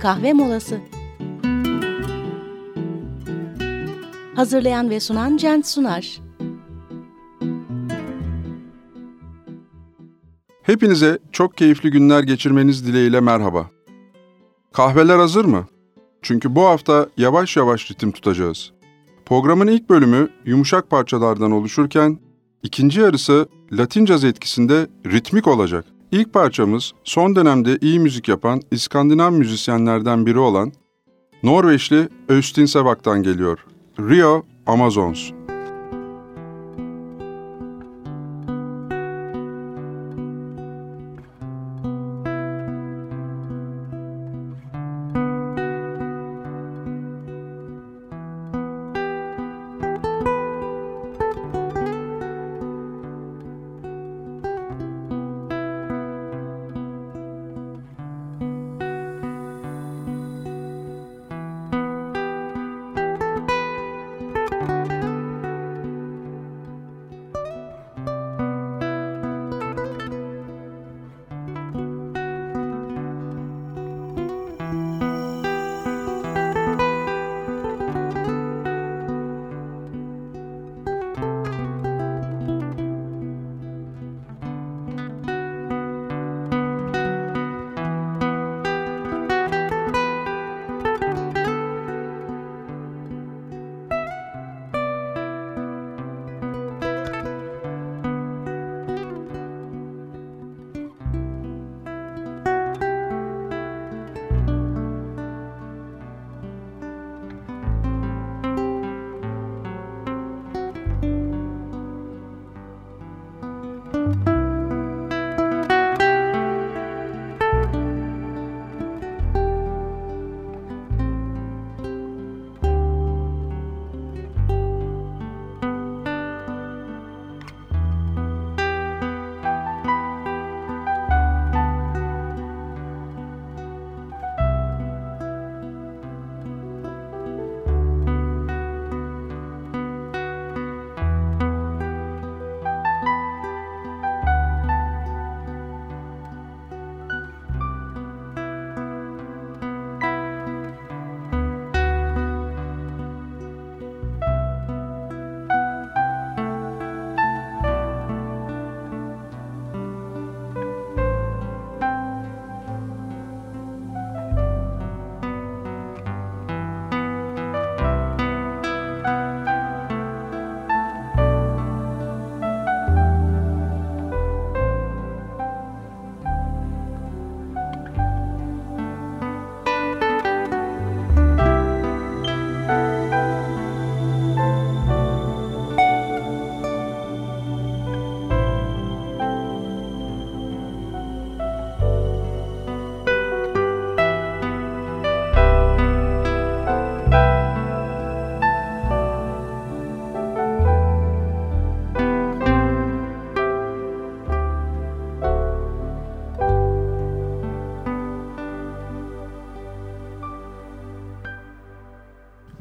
kahve molası. Hazırlayan ve sunan Cent Sunar. Hepinize çok keyifli günler geçirmeniz dileğiyle merhaba. Kahveler hazır mı? Çünkü bu hafta yavaş yavaş ritim tutacağız. Programın ilk bölümü yumuşak parçalardan oluşurken, ikinci yarısı Latin caz etkisinde ritmik olacak. İlk parçamız son dönemde iyi müzik yapan İskandinav müzisyenlerden biri olan Norveçli Östin Sebak'tan geliyor. Rio Amazons.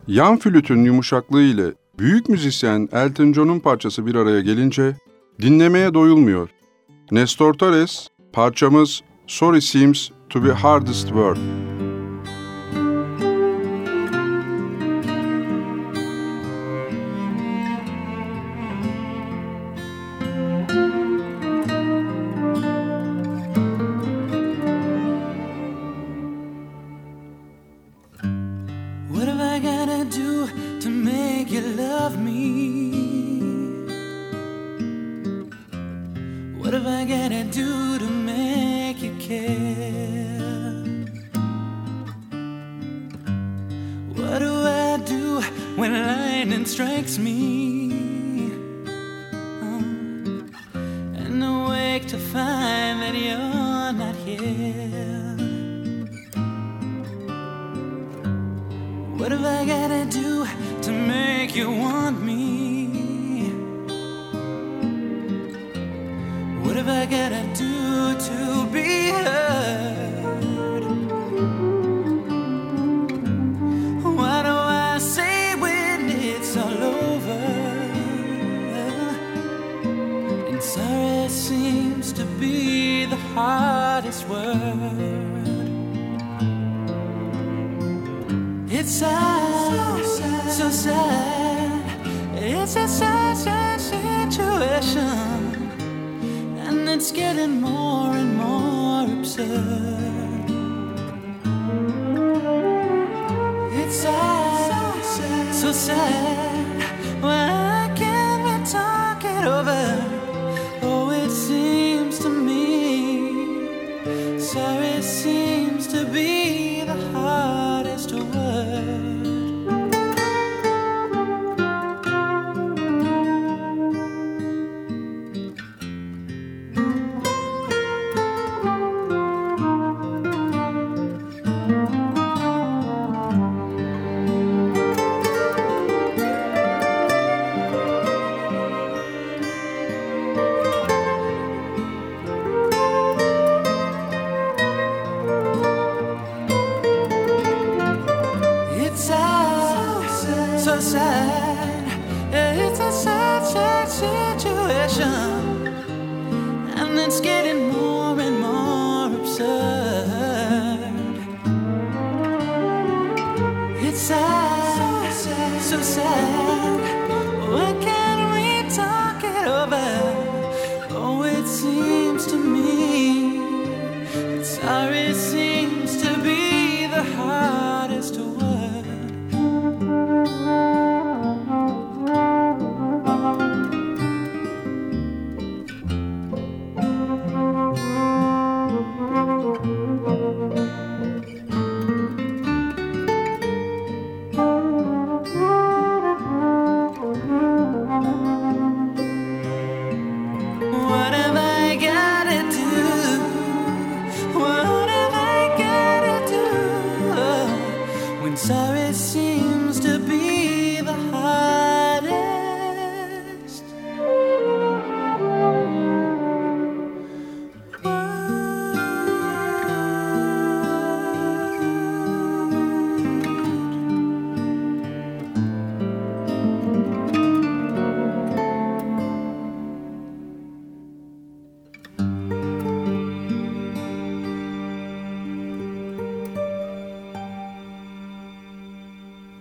Yan flütün yumuşaklığı ile büyük müzisyen Elton John'un parçası bir araya gelince dinlemeye doyulmuyor. Nestor Torres, parçamız Sorry Seems to be Hardest Word.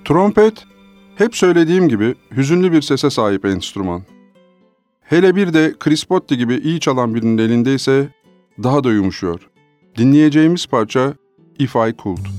Trompet, hep söylediğim gibi hüzünlü bir sese sahip enstrüman. Hele bir de Crispotti gibi iyi çalan birinin elindeyse daha da yumuşuyor. Dinleyeceğimiz parça If I Could.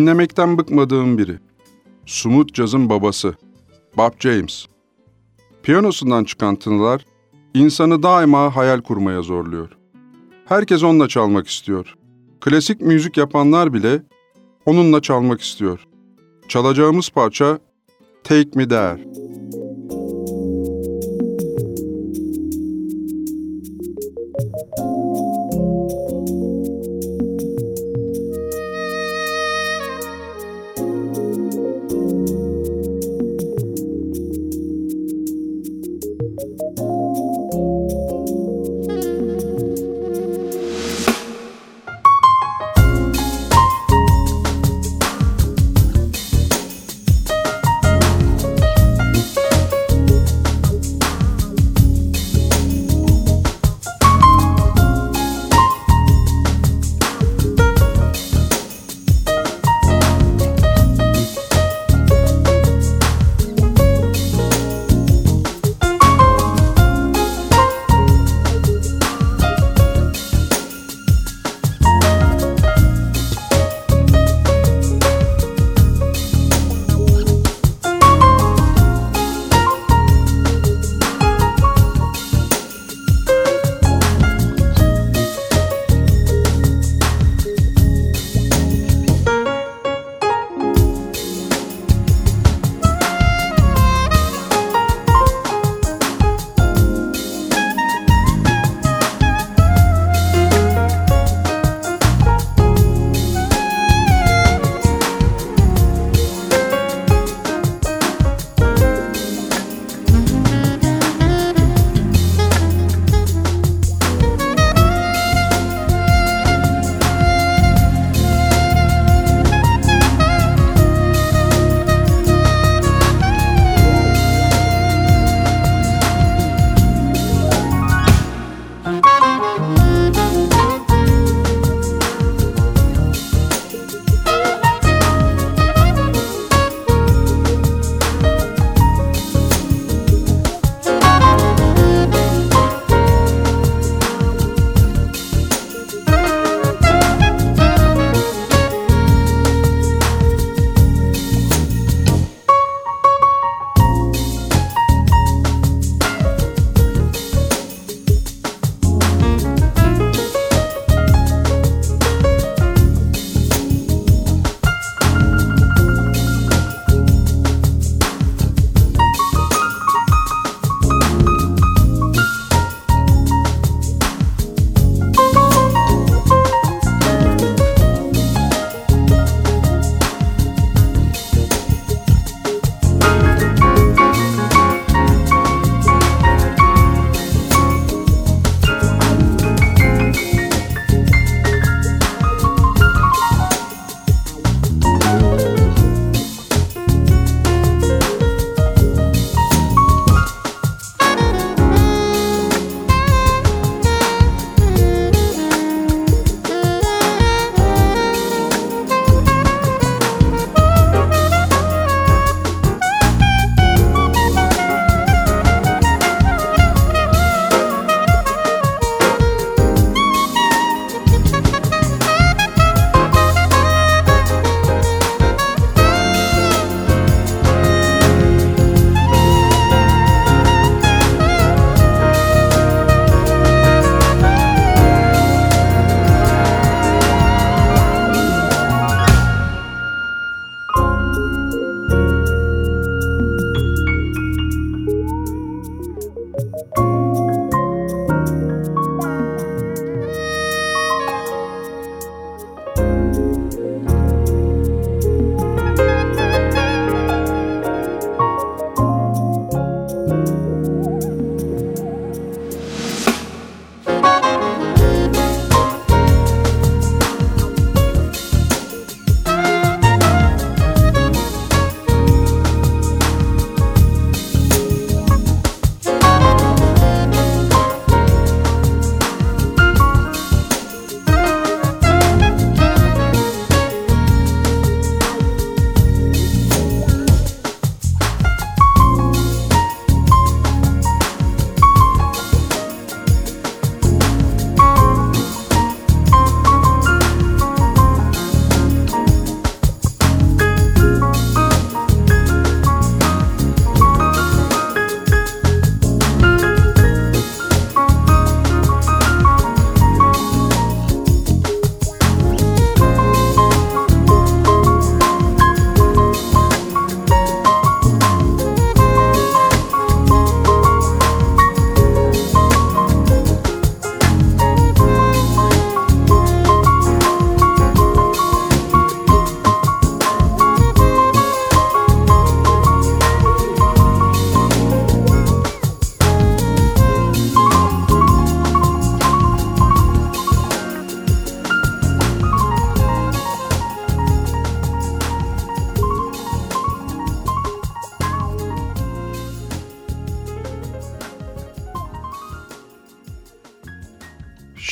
Dinlemekten bıkmadığım biri. Smooth Jazz'ın babası. Bob James. Piyanosundan çıkan tınılar insanı daima hayal kurmaya zorluyor. Herkes onunla çalmak istiyor. Klasik müzik yapanlar bile onunla çalmak istiyor. Çalacağımız parça Take Me There.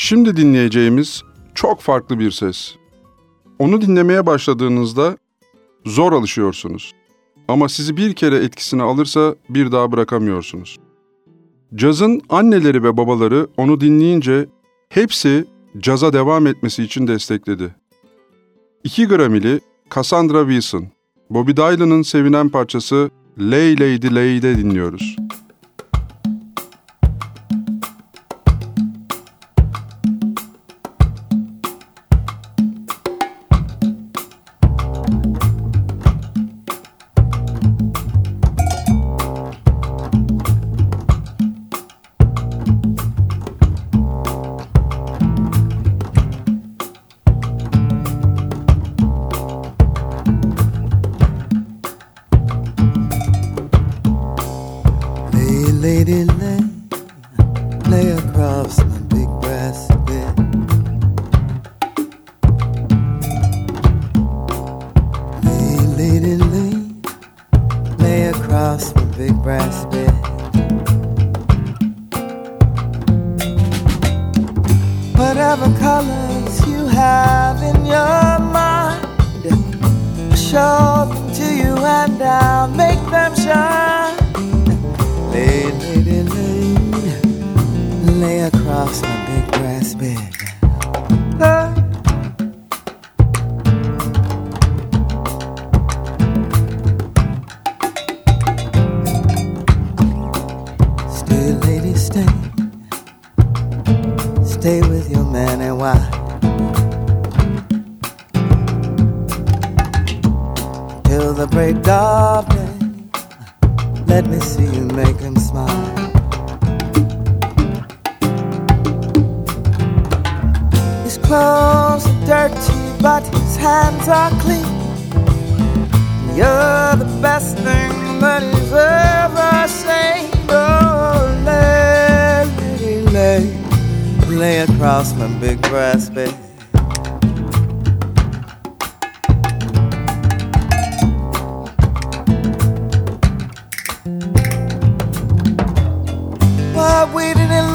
Şimdi dinleyeceğimiz çok farklı bir ses. Onu dinlemeye başladığınızda zor alışıyorsunuz. Ama sizi bir kere etkisine alırsa bir daha bırakamıyorsunuz. Cazın anneleri ve babaları onu dinleyince hepsi caza devam etmesi için destekledi. 2 Grammy'li Cassandra Wilson, Bobby Dylan'ın sevinen parçası Lay Lady Lay'de dinliyoruz.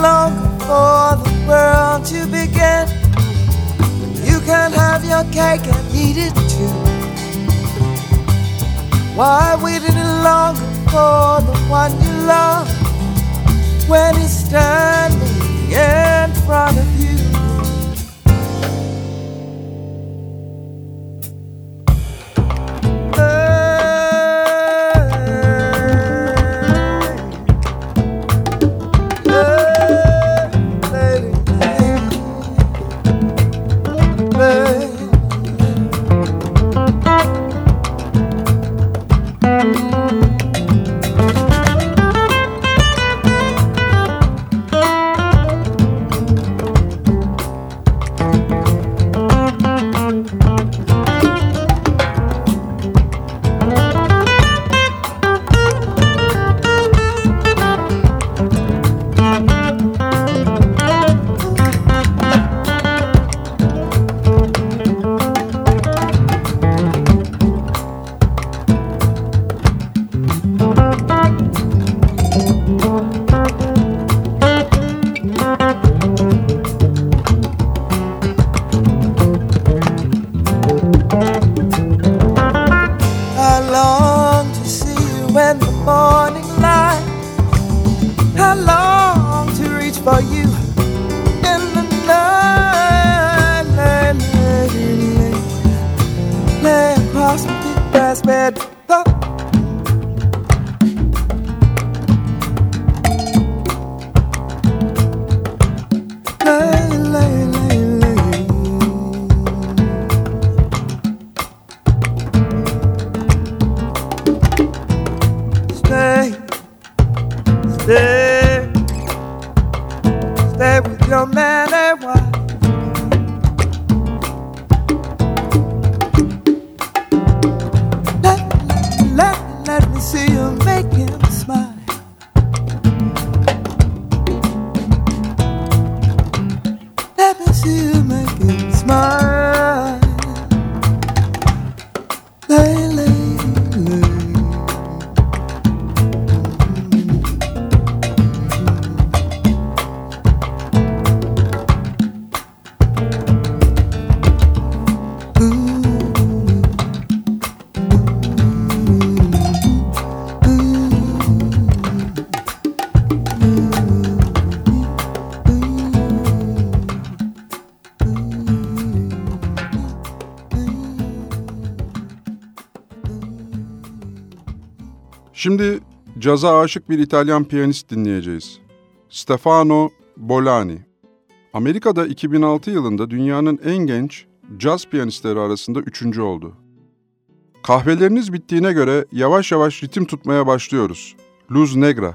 Longer for the world to begin? You can have your cake and eat it too. Why wait any longer for the one you love when he's standing in front of you? Şimdi caza aşık bir İtalyan piyanist dinleyeceğiz. Stefano Bolani. Amerika'da 2006 yılında dünyanın en genç caz piyanistleri arasında üçüncü oldu. Kahveleriniz bittiğine göre yavaş yavaş ritim tutmaya başlıyoruz. Luz Negra.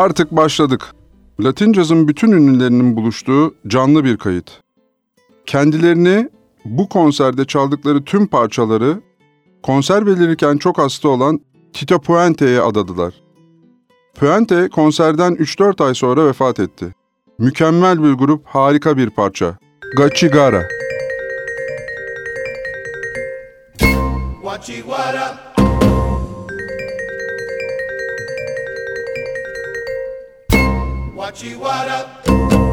Artık başladık. Latin cazın bütün ünlülerinin buluştuğu canlı bir kayıt. Kendilerini bu konserde çaldıkları tüm parçaları konser verirken çok hasta olan Tito Puente'ye adadılar. Puente konserden 3-4 ay sonra vefat etti. Mükemmel bir grup, harika bir parça. Gachigara. Guachiguara. Guachiguara. Guachiguara.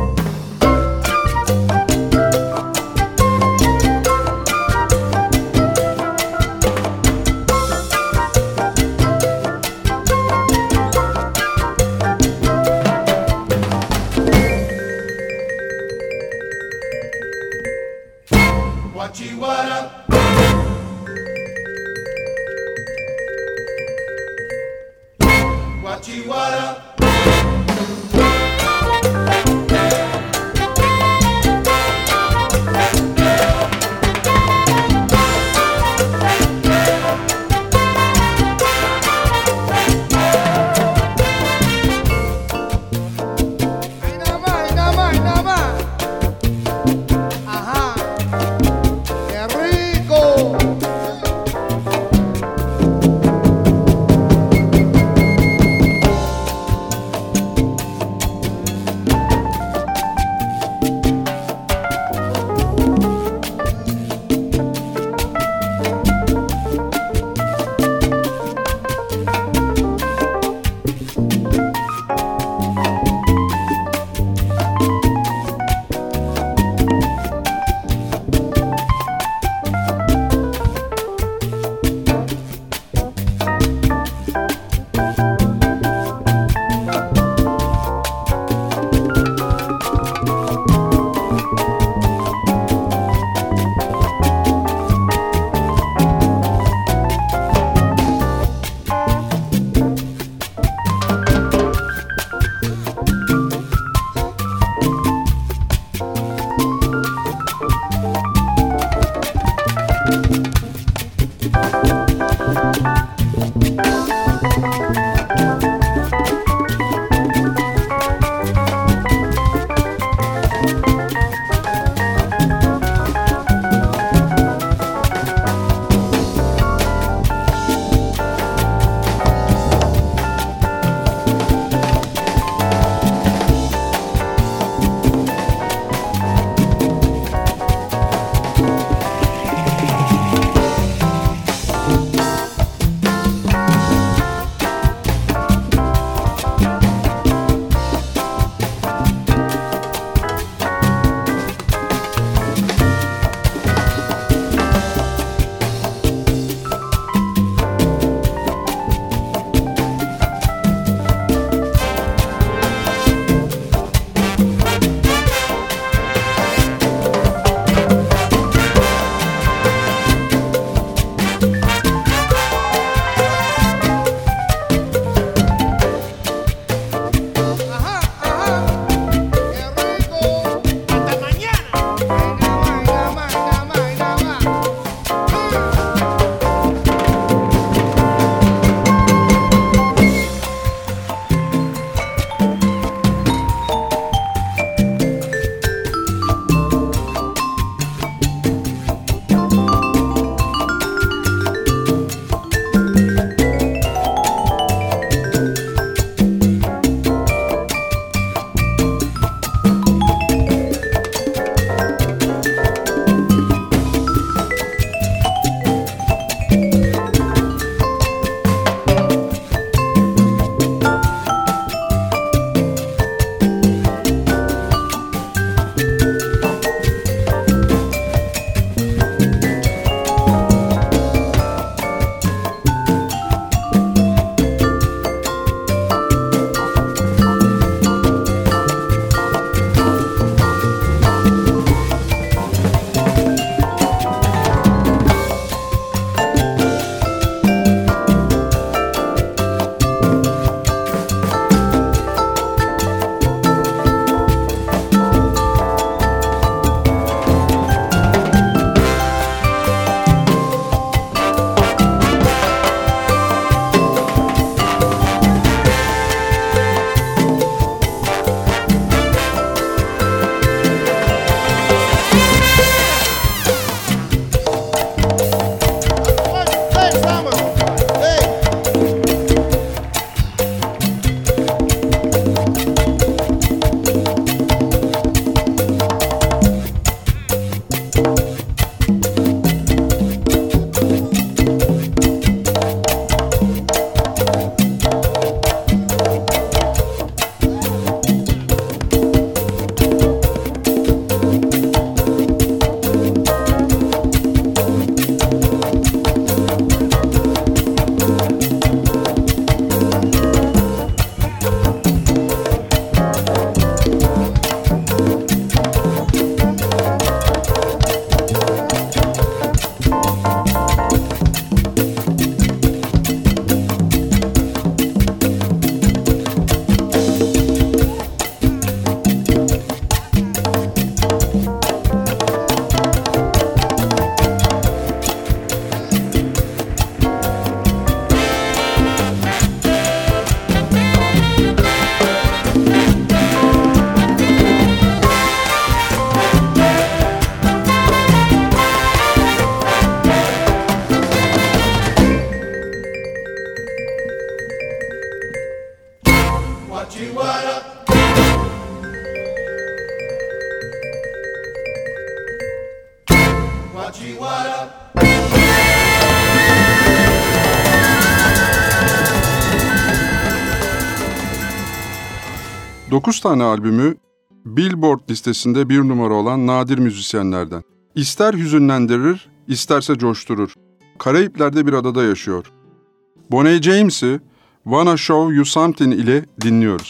9 tane albümü Billboard listesinde bir numara olan nadir müzisyenlerden. İster hüzünlendirir, isterse coşturur. Karayipler'de bir adada yaşıyor. Bonnie James'i Wanna Show You Something ile dinliyoruz.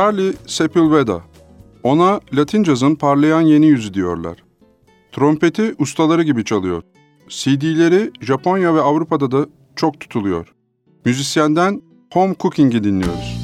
Charlie Sepulveda. Ona Latin cazın parlayan yeni yüzü diyorlar. Trompeti ustaları gibi çalıyor. CD'leri Japonya ve Avrupa'da da çok tutuluyor. Müzisyenden Home Cooking'i dinliyoruz.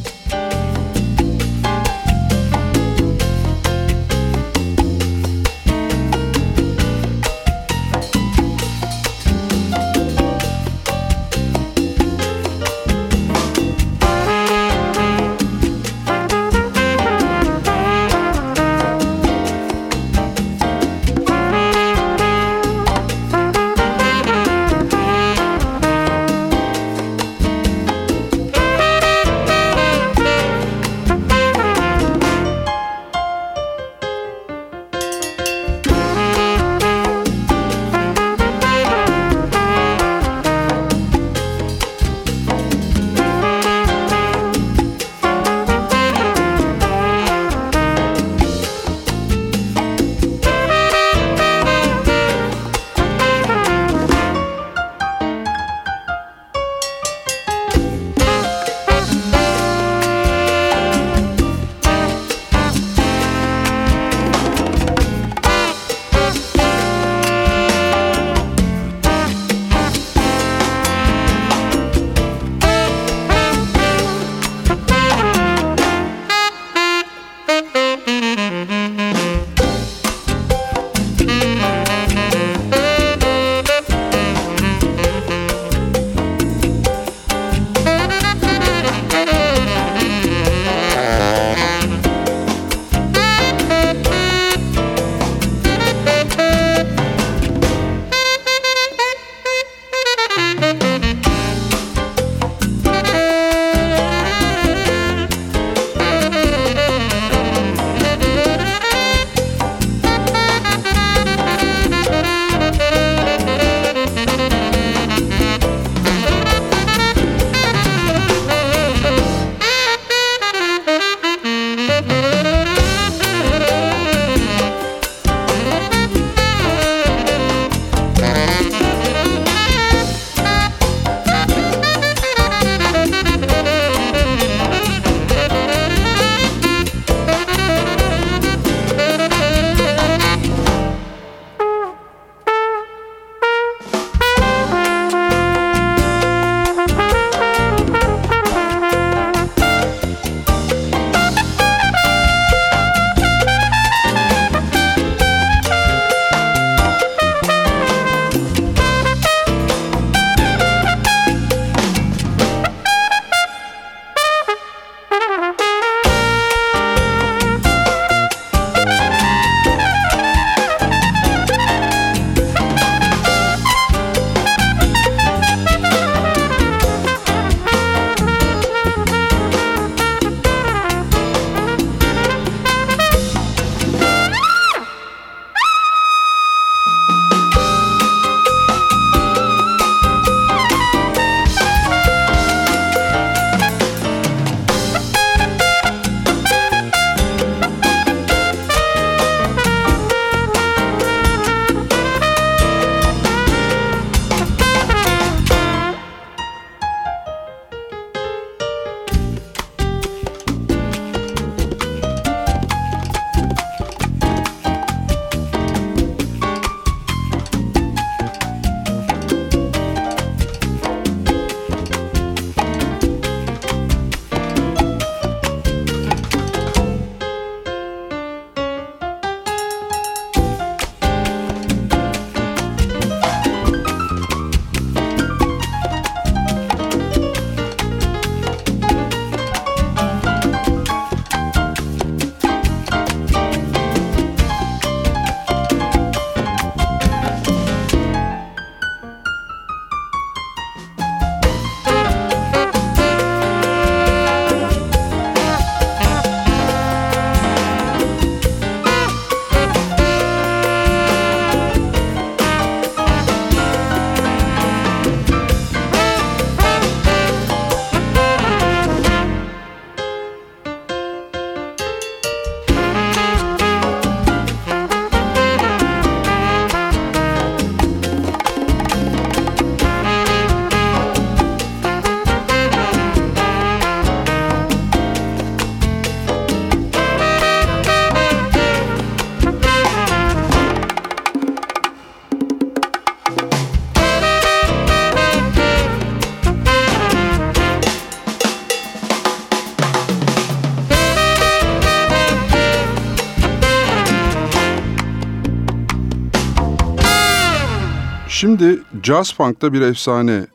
Jazz Funk'ta bir efsane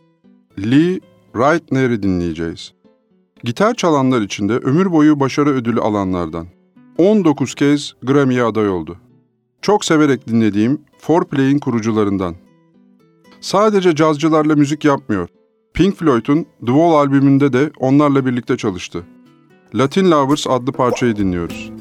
Lee Wrightner'i dinleyeceğiz. Gitar çalanlar içinde ömür boyu başarı ödülü alanlardan. 19 kez Grammy'ye aday oldu. Çok severek dinlediğim Fourplay'in kurucularından. Sadece cazcılarla müzik yapmıyor. Pink Floyd'un The Wall albümünde de onlarla birlikte çalıştı. Latin Lovers adlı parçayı dinliyoruz.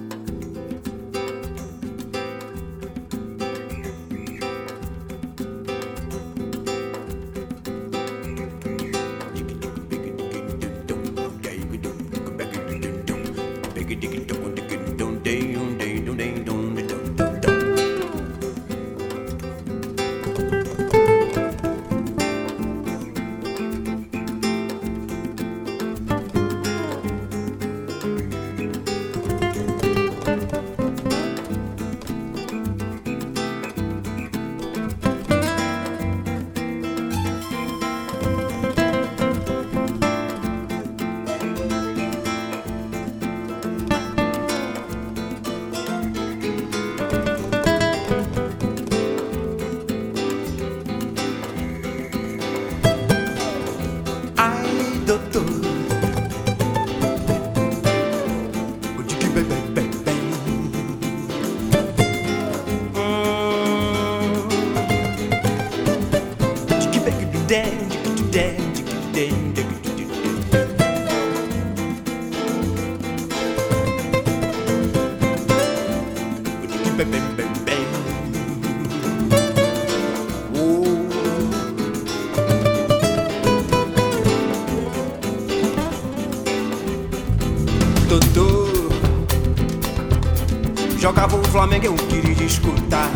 Flamengo, eu queria escutar.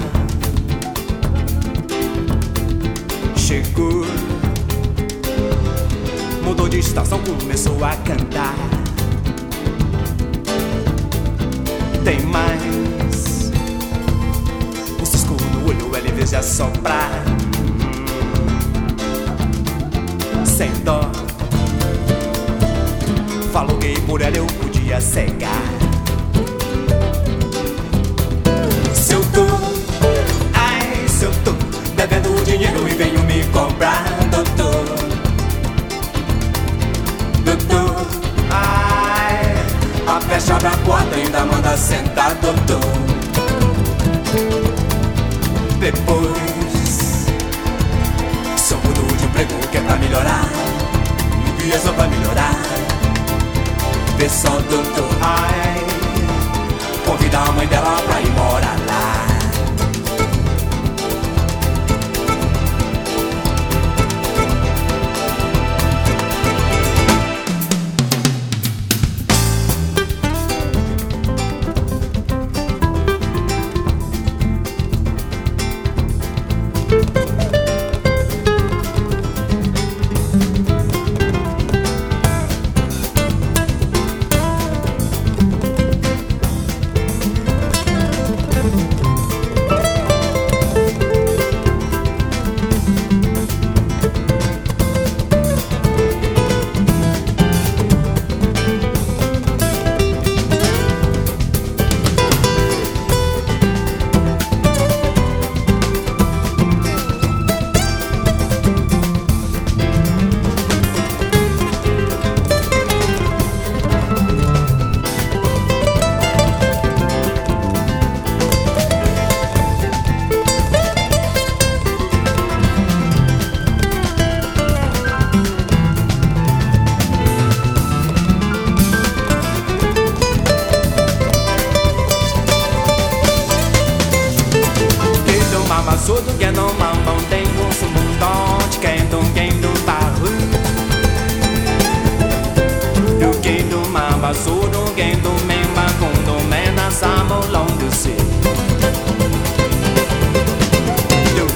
Chegou. Mudou de estação, começou a cantar. Tem mais. Um cisco no olho, ele vez de assoprar Sem dó. Falou que por ela eu podia cegar. Dinheiro e venho me cobrar, doutor. Doutor, ai, a fecha abre a porta ainda manda sentar, doutor. Depois, sou mudo de emprego que é pra melhorar, e é só pra melhorar. Vê só, doutor, ai Convida a mãe dela pra ir morar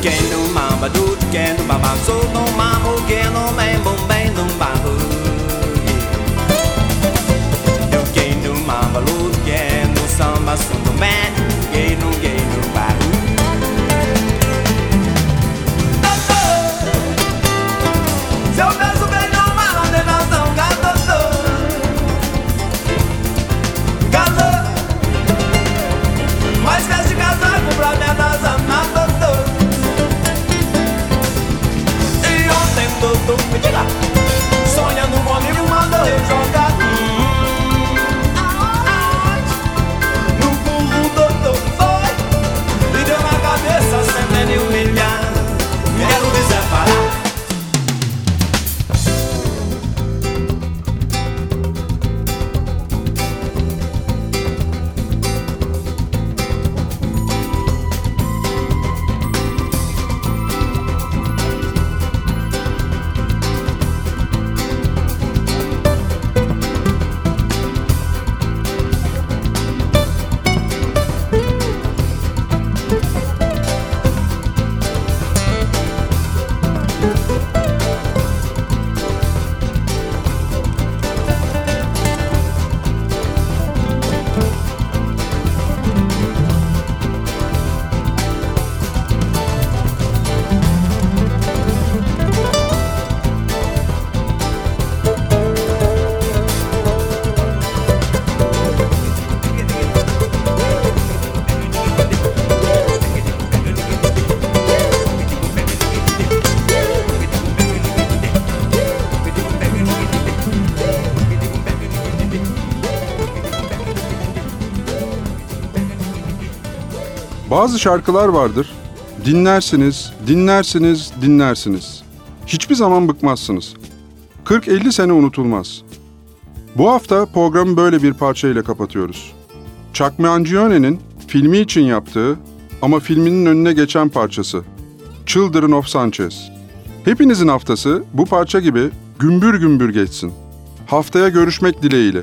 Kendo mama do kendo mama so no mamo do mambo Bazı şarkılar vardır. Dinlersiniz, dinlersiniz, dinlersiniz. Hiçbir zaman bıkmazsınız. 40-50 sene unutulmaz. Bu hafta programı böyle bir parçayla kapatıyoruz. Chuck Mangione'nin filmi için yaptığı ama filminin önüne geçen parçası. Children of Sanchez. Hepinizin haftası bu parça gibi gümbür gümbür geçsin. Haftaya görüşmek dileğiyle.